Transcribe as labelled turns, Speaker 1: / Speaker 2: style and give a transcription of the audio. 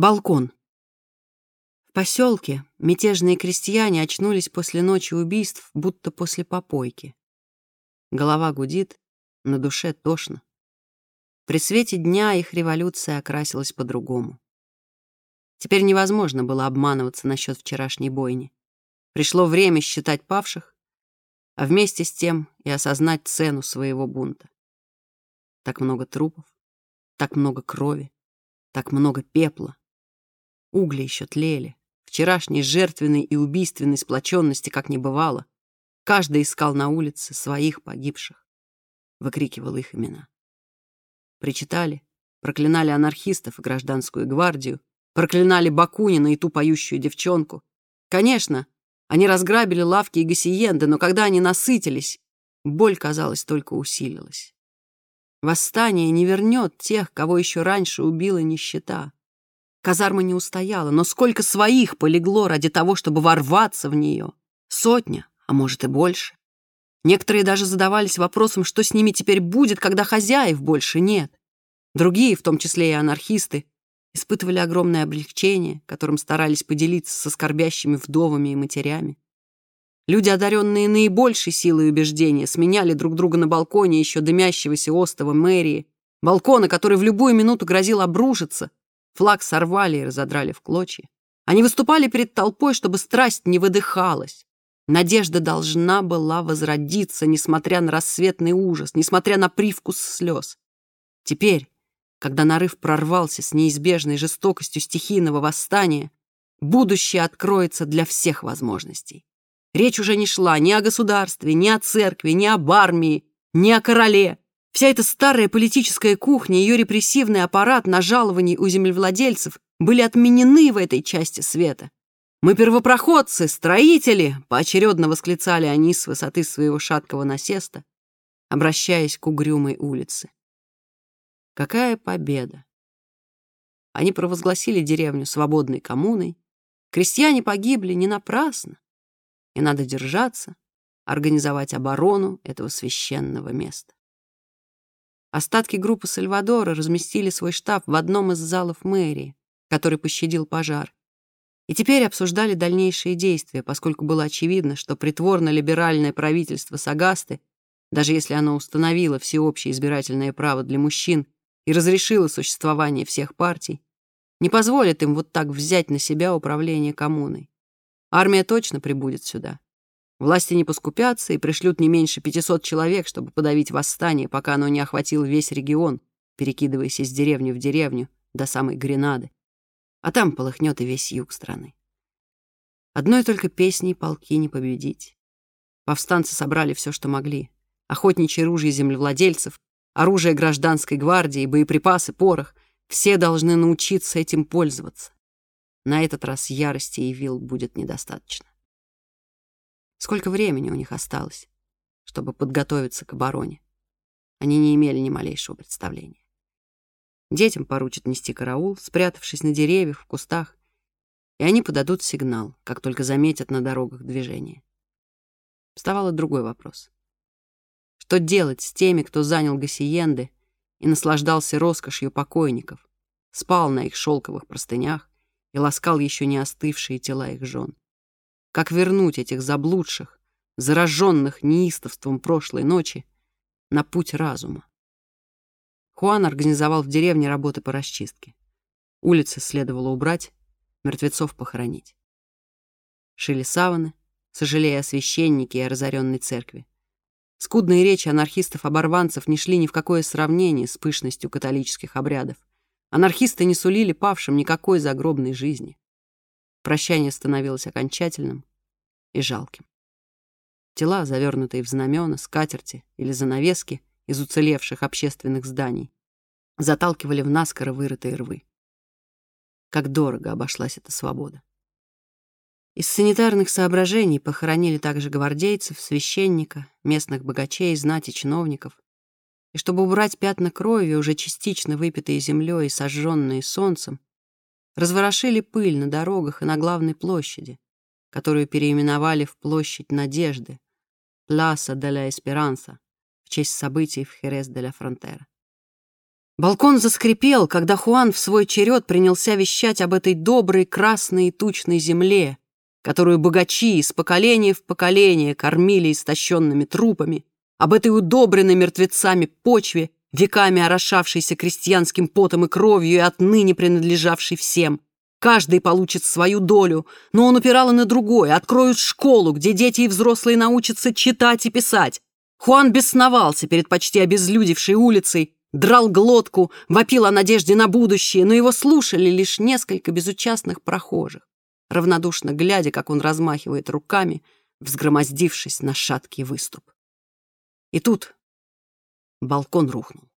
Speaker 1: Балкон. В поселке мятежные крестьяне очнулись после ночи убийств, будто после попойки. Голова гудит, на душе тошно. При свете дня их революция окрасилась по-другому. Теперь невозможно было обманываться насчет вчерашней бойни. Пришло время считать павших, а вместе с тем и осознать цену своего бунта. Так много трупов, так много крови, так много пепла. Угли еще тлели. Вчерашней жертвенной и убийственной сплоченности как не бывало. Каждый искал на улице своих погибших. Выкрикивал их имена. Причитали, проклинали анархистов и гражданскую гвардию, проклинали Бакунина и ту поющую девчонку. Конечно, они разграбили лавки и гасиенды, но когда они насытились, боль, казалось, только усилилась. Восстание не вернет тех, кого еще раньше убила нищета. Казарма не устояла, но сколько своих полегло ради того, чтобы ворваться в нее? Сотня, а может и больше. Некоторые даже задавались вопросом, что с ними теперь будет, когда хозяев больше нет. Другие, в том числе и анархисты, испытывали огромное облегчение, которым старались поделиться со скорбящими вдовами и матерями. Люди, одаренные наибольшей силой убеждения, сменяли друг друга на балконе еще дымящегося остова мэрии, балкона, который в любую минуту грозил обрушиться, Флаг сорвали и разодрали в клочья. Они выступали перед толпой, чтобы страсть не выдыхалась. Надежда должна была возродиться, несмотря на рассветный ужас, несмотря на привкус слез. Теперь, когда нарыв прорвался с неизбежной жестокостью стихийного восстания, будущее откроется для всех возможностей. Речь уже не шла ни о государстве, ни о церкви, ни об армии, ни о короле. Вся эта старая политическая кухня, ее репрессивный аппарат на жалований у землевладельцев были отменены в этой части света. «Мы первопроходцы, строители!» — поочередно восклицали они с высоты своего шаткого насеста, обращаясь к угрюмой улице. Какая победа! Они провозгласили деревню свободной коммуной. Крестьяне погибли не напрасно. И надо держаться, организовать оборону этого священного места. Остатки группы Сальвадора разместили свой штаб в одном из залов мэрии, который пощадил пожар. И теперь обсуждали дальнейшие действия, поскольку было очевидно, что притворно-либеральное правительство Сагасты, даже если оно установило всеобщее избирательное право для мужчин и разрешило существование всех партий, не позволит им вот так взять на себя управление коммуной. Армия точно прибудет сюда. Власти не поскупятся и пришлют не меньше 500 человек, чтобы подавить восстание, пока оно не охватило весь регион, перекидываясь из деревни в деревню до самой Гренады. А там полыхнет и весь юг страны. Одной только песней полки не победить. Повстанцы собрали все, что могли. Охотничье ружье землевладельцев, оружие гражданской гвардии, боеприпасы, порох. Все должны научиться этим пользоваться. На этот раз ярости и вил будет недостаточно. Сколько времени у них осталось, чтобы подготовиться к обороне? Они не имели ни малейшего представления. Детям поручат нести караул, спрятавшись на деревьях, в кустах, и они подадут сигнал, как только заметят на дорогах движение. Вставал другой вопрос. Что делать с теми, кто занял гасиенды и наслаждался роскошью покойников, спал на их шелковых простынях и ласкал еще не остывшие тела их жен? Как вернуть этих заблудших, зараженных неистовством прошлой ночи, на путь разума? Хуан организовал в деревне работы по расчистке. Улицы следовало убрать, мертвецов похоронить. Шили саваны, сожалея о священнике и о разоренной церкви. Скудные речи анархистов-оборванцев не шли ни в какое сравнение с пышностью католических обрядов. Анархисты не сулили павшим никакой загробной жизни. Прощание становилось окончательным и жалким. Тела, завернутые в знамена, скатерти или занавески из уцелевших общественных зданий, заталкивали в наскоро вырытые рвы. Как дорого обошлась эта свобода. Из санитарных соображений похоронили также гвардейцев, священника, местных богачей, знати чиновников. И чтобы убрать пятна крови, уже частично выпитые землей и сожженные солнцем, разворошили пыль на дорогах и на главной площади, которую переименовали в Площадь Надежды, Пласа де ла Эсперанса, в честь событий в Херес де ла Фронтера. Балкон заскрипел, когда Хуан в свой черед принялся вещать об этой доброй, красной и тучной земле, которую богачи из поколения в поколение кормили истощенными трупами, об этой удобренной мертвецами почве, веками орошавшейся крестьянским потом и кровью и отныне принадлежавшей всем. Каждый получит свою долю, но он упирал и на другое. Откроют школу, где дети и взрослые научатся читать и писать. Хуан бесновался перед почти обезлюдевшей улицей, драл глотку, вопил о надежде на будущее, но его слушали лишь несколько безучастных прохожих, равнодушно глядя, как он размахивает руками, взгромоздившись на шаткий выступ. И тут балкон рухнул.